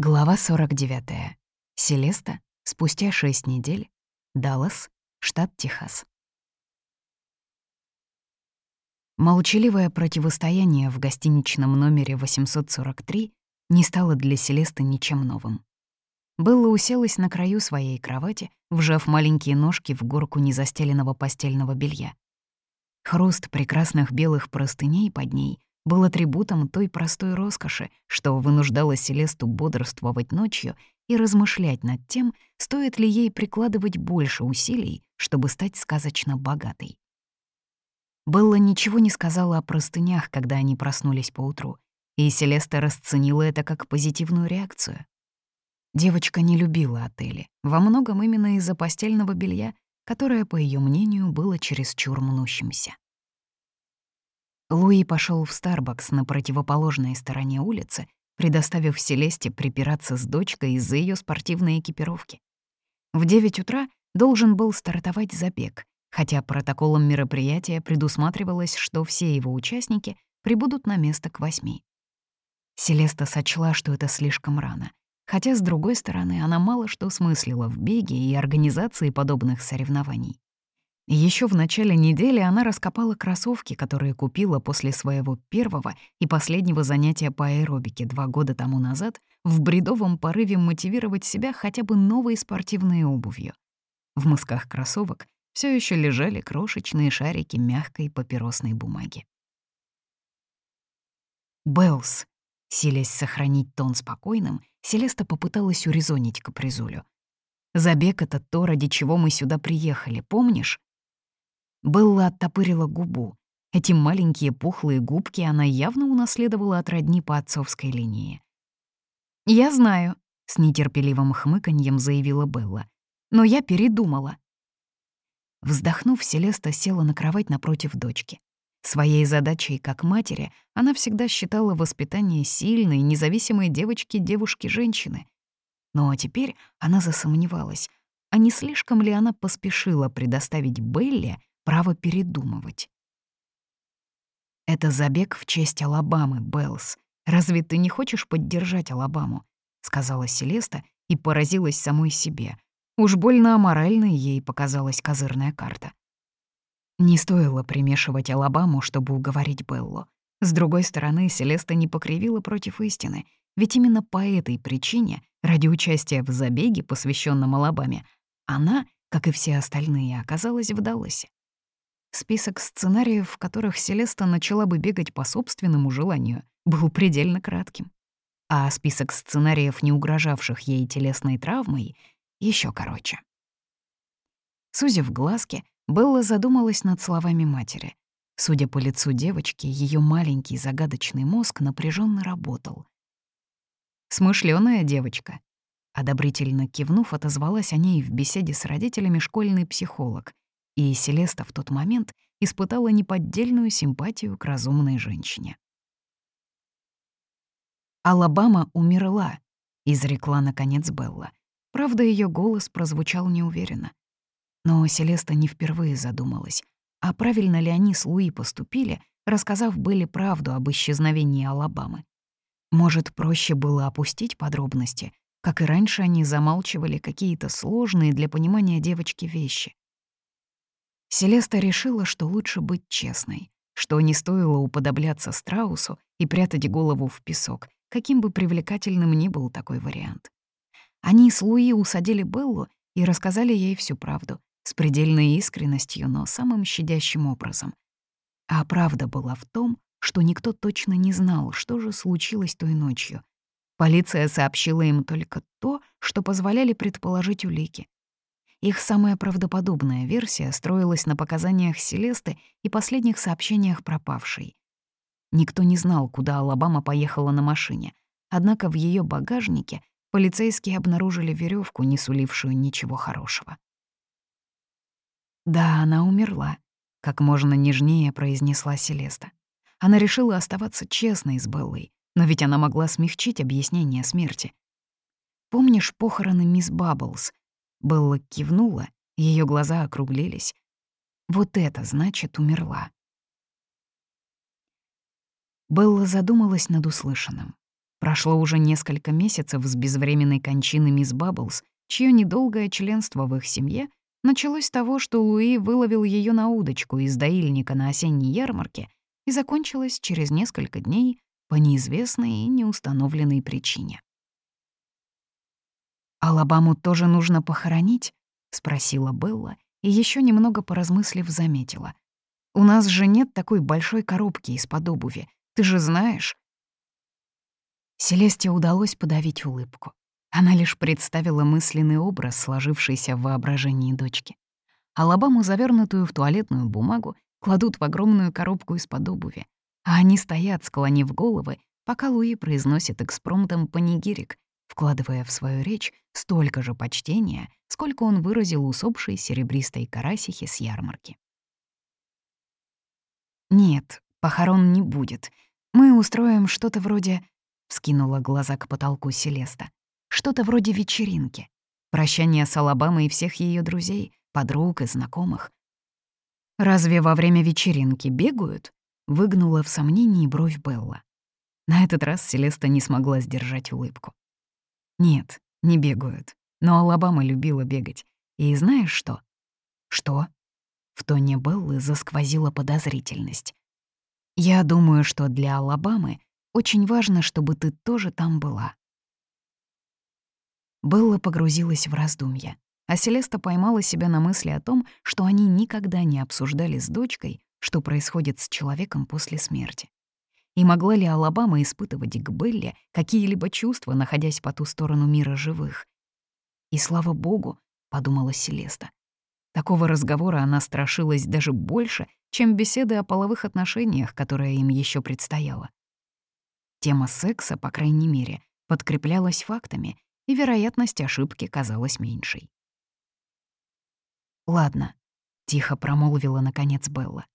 Глава 49. Селеста. Спустя 6 недель. Даллас, штат Техас. Молчаливое противостояние в гостиничном номере 843 не стало для Селесты ничем новым. Белла уселась на краю своей кровати, вжав маленькие ножки в горку незастеленного постельного белья. Хруст прекрасных белых простыней под ней был атрибутом той простой роскоши, что вынуждало Селесту бодрствовать ночью и размышлять над тем, стоит ли ей прикладывать больше усилий, чтобы стать сказочно богатой. Белла ничего не сказала о простынях, когда они проснулись поутру, и Селеста расценила это как позитивную реакцию. Девочка не любила отели, во многом именно из-за постельного белья, которое, по ее мнению, было чересчур мнущимся. Луи пошел в Старбакс на противоположной стороне улицы, предоставив Селесте припираться с дочкой из-за ее спортивной экипировки. В 9 утра должен был стартовать забег, хотя протоколом мероприятия предусматривалось, что все его участники прибудут на место к восьми. Селеста сочла, что это слишком рано, хотя, с другой стороны, она мало что смыслила в беге и организации подобных соревнований. Еще в начале недели она раскопала кроссовки, которые купила после своего первого и последнего занятия по аэробике два года тому назад в бредовом порыве мотивировать себя хотя бы новой спортивной обувью. В мысках кроссовок все еще лежали крошечные шарики мягкой папиросной бумаги. «Беллс», силясь сохранить тон спокойным, Селеста попыталась урезонить капризулю. «Забег — это то, ради чего мы сюда приехали, помнишь? Белла оттопырила губу. Эти маленькие пухлые губки она явно унаследовала от родни по отцовской линии. «Я знаю», — с нетерпеливым хмыканьем заявила Белла. «Но я передумала». Вздохнув, Селеста села на кровать напротив дочки. Своей задачей как матери она всегда считала воспитание сильной, независимой девочки-девушки-женщины. Но теперь она засомневалась, а не слишком ли она поспешила предоставить Белле право передумывать. «Это забег в честь Алабамы, Беллс. Разве ты не хочешь поддержать Алабаму?» — сказала Селеста и поразилась самой себе. Уж больно аморальной ей показалась козырная карта. Не стоило примешивать Алабаму, чтобы уговорить Беллу. С другой стороны, Селеста не покривила против истины, ведь именно по этой причине, ради участия в забеге, посвященном Алабаме, она, как и все остальные, оказалась в Далласе. Список сценариев, в которых Селеста начала бы бегать по собственному желанию, был предельно кратким. А список сценариев, не угрожавших ей телесной травмой, еще короче. Сузив глазки, Белла задумалась над словами матери. Судя по лицу девочки, ее маленький загадочный мозг напряженно работал. Смышленая девочка», — одобрительно кивнув, отозвалась о ней в беседе с родителями школьный психолог, и Селеста в тот момент испытала неподдельную симпатию к разумной женщине. «Алабама умерла», — изрекла, наконец, Белла. Правда, ее голос прозвучал неуверенно. Но Селеста не впервые задумалась, а правильно ли они с Луи поступили, рассказав Белле правду об исчезновении Алабамы. Может, проще было опустить подробности, как и раньше они замалчивали какие-то сложные для понимания девочки вещи. Селеста решила, что лучше быть честной, что не стоило уподобляться страусу и прятать голову в песок, каким бы привлекательным ни был такой вариант. Они с Луи усадили Беллу и рассказали ей всю правду, с предельной искренностью, но самым щадящим образом. А правда была в том, что никто точно не знал, что же случилось той ночью. Полиция сообщила им только то, что позволяли предположить улики. Их самая правдоподобная версия строилась на показаниях Селесты и последних сообщениях пропавшей. Никто не знал, куда Алабама поехала на машине, однако в ее багажнике полицейские обнаружили веревку, не сулившую ничего хорошего. «Да, она умерла», — как можно нежнее произнесла Селеста. Она решила оставаться честной с Беллой, но ведь она могла смягчить объяснение смерти. «Помнишь похороны мисс Бабблс, Белла кивнула, ее глаза округлились. Вот это значит умерла. Белла задумалась над услышанным. Прошло уже несколько месяцев с безвременной кончины мисс Бабблс, чье недолгое членство в их семье началось с того, что Луи выловил ее на удочку из доильника на осенней ярмарке и закончилось через несколько дней по неизвестной и неустановленной причине. «Алабаму тоже нужно похоронить?» — спросила Белла и еще немного поразмыслив заметила. «У нас же нет такой большой коробки из-под обуви, ты же знаешь». Селесте удалось подавить улыбку. Она лишь представила мысленный образ, сложившийся в воображении дочки. Алабаму, завернутую в туалетную бумагу, кладут в огромную коробку из-под обуви, а они стоят, склонив головы, пока Луи произносит экспромтом панигирик, вкладывая в свою речь столько же почтения, сколько он выразил усопшей серебристой карасихе с ярмарки. «Нет, похорон не будет. Мы устроим что-то вроде...» — вскинула глаза к потолку Селеста. «Что-то вроде вечеринки. Прощание с Алабамой и всех ее друзей, подруг и знакомых. «Разве во время вечеринки бегают?» — выгнула в сомнении бровь Белла. На этот раз Селеста не смогла сдержать улыбку. Нет, не бегают. Но Алабама любила бегать. И знаешь что? Что? В тоне Беллы засквозила подозрительность. Я думаю, что для Алабамы очень важно, чтобы ты тоже там была. Белла погрузилась в раздумья, а Селеста поймала себя на мысли о том, что они никогда не обсуждали с дочкой, что происходит с человеком после смерти. И могла ли Алабама испытывать к Белле какие-либо чувства, находясь по ту сторону мира живых? И слава богу, — подумала Селеста. Такого разговора она страшилась даже больше, чем беседы о половых отношениях, которые им еще предстояло. Тема секса, по крайней мере, подкреплялась фактами, и вероятность ошибки казалась меньшей. «Ладно», — тихо промолвила наконец Белла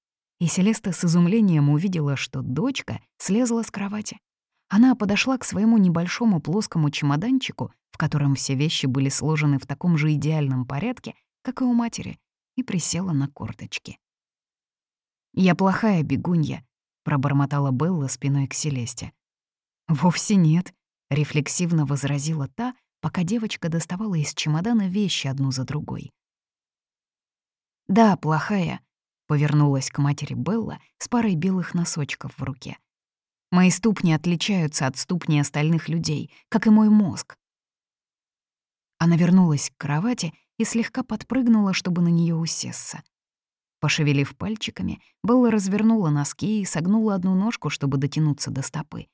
и Селеста с изумлением увидела, что дочка слезла с кровати. Она подошла к своему небольшому плоскому чемоданчику, в котором все вещи были сложены в таком же идеальном порядке, как и у матери, и присела на корточки. «Я плохая бегунья», — пробормотала Белла спиной к Селесте. «Вовсе нет», — рефлексивно возразила та, пока девочка доставала из чемодана вещи одну за другой. «Да, плохая», Повернулась к матери Белла с парой белых носочков в руке. «Мои ступни отличаются от ступней остальных людей, как и мой мозг». Она вернулась к кровати и слегка подпрыгнула, чтобы на нее усесться. Пошевелив пальчиками, Белла развернула носки и согнула одну ножку, чтобы дотянуться до стопы.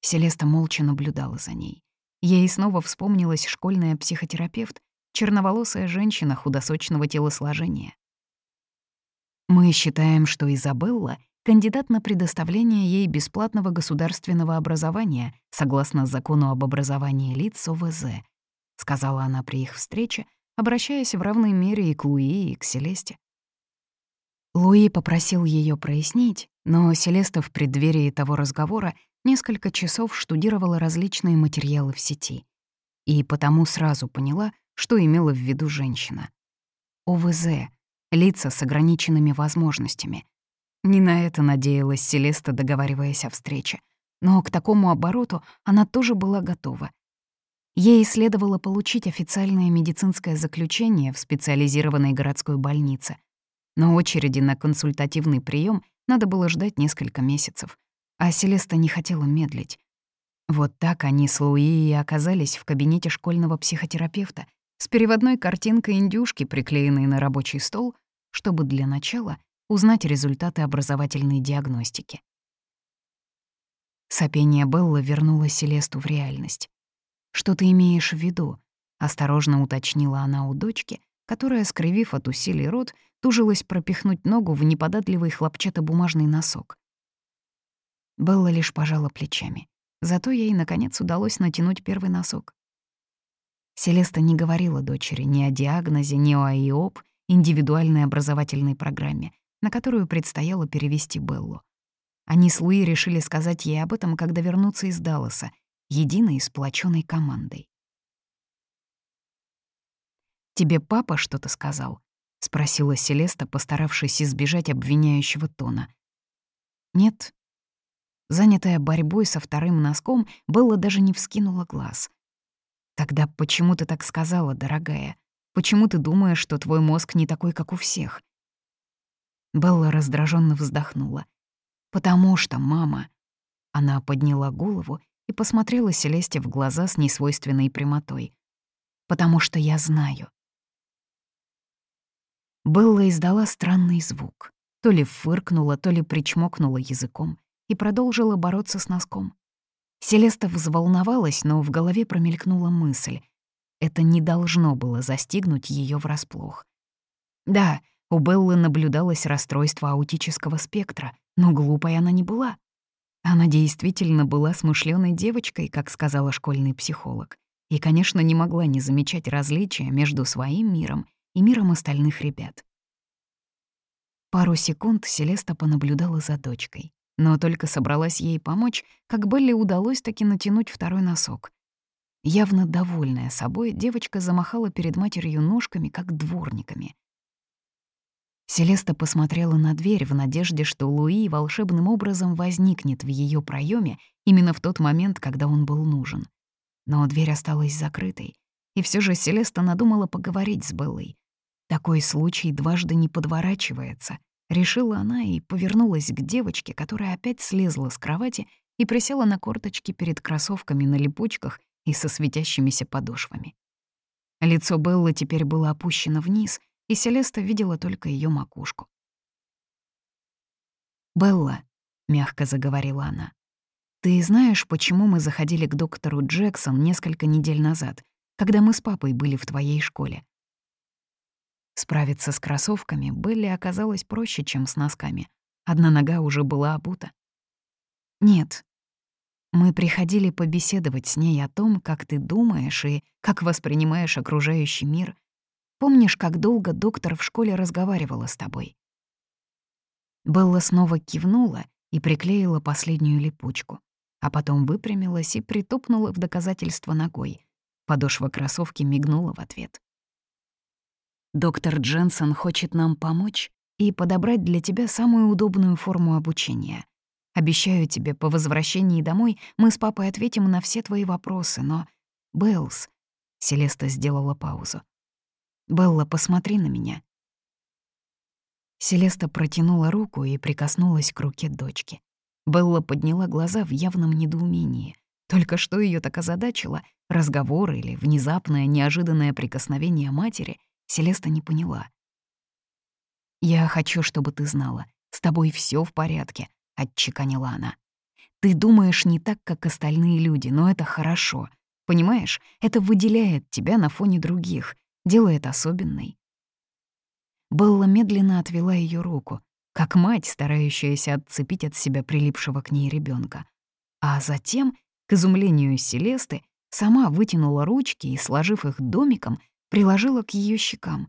Селеста молча наблюдала за ней. Ей снова вспомнилась школьная психотерапевт, черноволосая женщина худосочного телосложения. Мы считаем, что Изабелла — кандидат на предоставление ей бесплатного государственного образования согласно закону об образовании лиц ОВЗ, сказала она при их встрече, обращаясь в равной мере и к Луи, и к Селесте. Луи попросил ее прояснить, но Селеста в преддверии того разговора несколько часов штудировала различные материалы в сети и потому сразу поняла, что имела в виду женщина. ОВЗ лица с ограниченными возможностями. Не на это надеялась Селеста, договариваясь о встрече. Но к такому обороту она тоже была готова. Ей следовало получить официальное медицинское заключение в специализированной городской больнице. Но очереди на консультативный прием надо было ждать несколько месяцев, а Селеста не хотела медлить. Вот так они с Луи и оказались в кабинете школьного психотерапевта, с переводной картинкой индюшки, приклеенной на рабочий стол, чтобы для начала узнать результаты образовательной диагностики. Сопение Белла вернуло Селесту в реальность. «Что ты имеешь в виду?» — осторожно уточнила она у дочки, которая, скривив от усилий рот, тужилась пропихнуть ногу в неподатливый хлопчатобумажный носок. Белла лишь пожала плечами. Зато ей, наконец, удалось натянуть первый носок. Селеста не говорила дочери ни о диагнозе, ни о ИОП, индивидуальной образовательной программе, на которую предстояло перевести Беллу. Они с Луи решили сказать ей об этом, когда вернутся из Далласа, единой сплоченной командой. «Тебе папа что-то сказал?» — спросила Селеста, постаравшись избежать обвиняющего тона. «Нет». Занятая борьбой со вторым носком, Белла даже не вскинула глаз. «Тогда почему ты так сказала, дорогая? Почему ты думаешь, что твой мозг не такой, как у всех?» Белла раздраженно вздохнула. «Потому что, мама...» Она подняла голову и посмотрела Селесте в глаза с несвойственной прямотой. «Потому что я знаю». Белла издала странный звук. То ли фыркнула, то ли причмокнула языком и продолжила бороться с носком. Селеста взволновалась, но в голове промелькнула мысль. Это не должно было застигнуть ее врасплох. Да, у Беллы наблюдалось расстройство аутического спектра, но глупой она не была. Она действительно была смышленой девочкой, как сказала школьный психолог, и, конечно, не могла не замечать различия между своим миром и миром остальных ребят. Пару секунд Селеста понаблюдала за дочкой но только собралась ей помочь, как Белли удалось таки натянуть второй носок. Явно довольная собой, девочка замахала перед матерью ножками, как дворниками. Селеста посмотрела на дверь в надежде, что Луи волшебным образом возникнет в ее проеме именно в тот момент, когда он был нужен. Но дверь осталась закрытой, и все же Селеста надумала поговорить с Беллой. Такой случай дважды не подворачивается, Решила она и повернулась к девочке, которая опять слезла с кровати и присела на корточки перед кроссовками на липучках и со светящимися подошвами. Лицо Беллы теперь было опущено вниз, и Селеста видела только ее макушку. «Белла», — мягко заговорила она, — «ты знаешь, почему мы заходили к доктору Джексон несколько недель назад, когда мы с папой были в твоей школе? Справиться с кроссовками Белли оказалось проще, чем с носками. Одна нога уже была обута. «Нет. Мы приходили побеседовать с ней о том, как ты думаешь и как воспринимаешь окружающий мир. Помнишь, как долго доктор в школе разговаривала с тобой?» Белла снова кивнула и приклеила последнюю липучку, а потом выпрямилась и притопнула в доказательство ногой. Подошва кроссовки мигнула в ответ. Доктор Дженсон хочет нам помочь и подобрать для тебя самую удобную форму обучения. Обещаю тебе, по возвращении домой мы с папой ответим на все твои вопросы, но... Беллс... Селеста сделала паузу. «Белла, посмотри на меня». Селеста протянула руку и прикоснулась к руке дочки. Белла подняла глаза в явном недоумении. Только что ее так озадачило, разговор или внезапное неожиданное прикосновение матери, Селеста не поняла. «Я хочу, чтобы ты знала, с тобой все в порядке», — отчеканила она. «Ты думаешь не так, как остальные люди, но это хорошо. Понимаешь, это выделяет тебя на фоне других, делает особенной». Белла медленно отвела ее руку, как мать, старающаяся отцепить от себя прилипшего к ней ребенка, А затем, к изумлению Селесты, сама вытянула ручки и, сложив их домиком, приложила к ее щекам.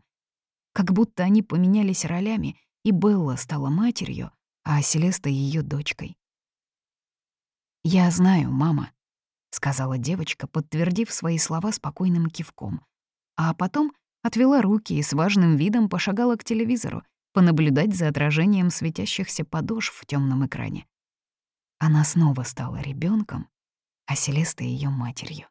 Как будто они поменялись ролями, и Белла стала матерью, а Селеста — ее дочкой. «Я знаю, мама», — сказала девочка, подтвердив свои слова спокойным кивком. А потом отвела руки и с важным видом пошагала к телевизору, понаблюдать за отражением светящихся подошв в темном экране. Она снова стала ребенком, а Селеста — ее матерью.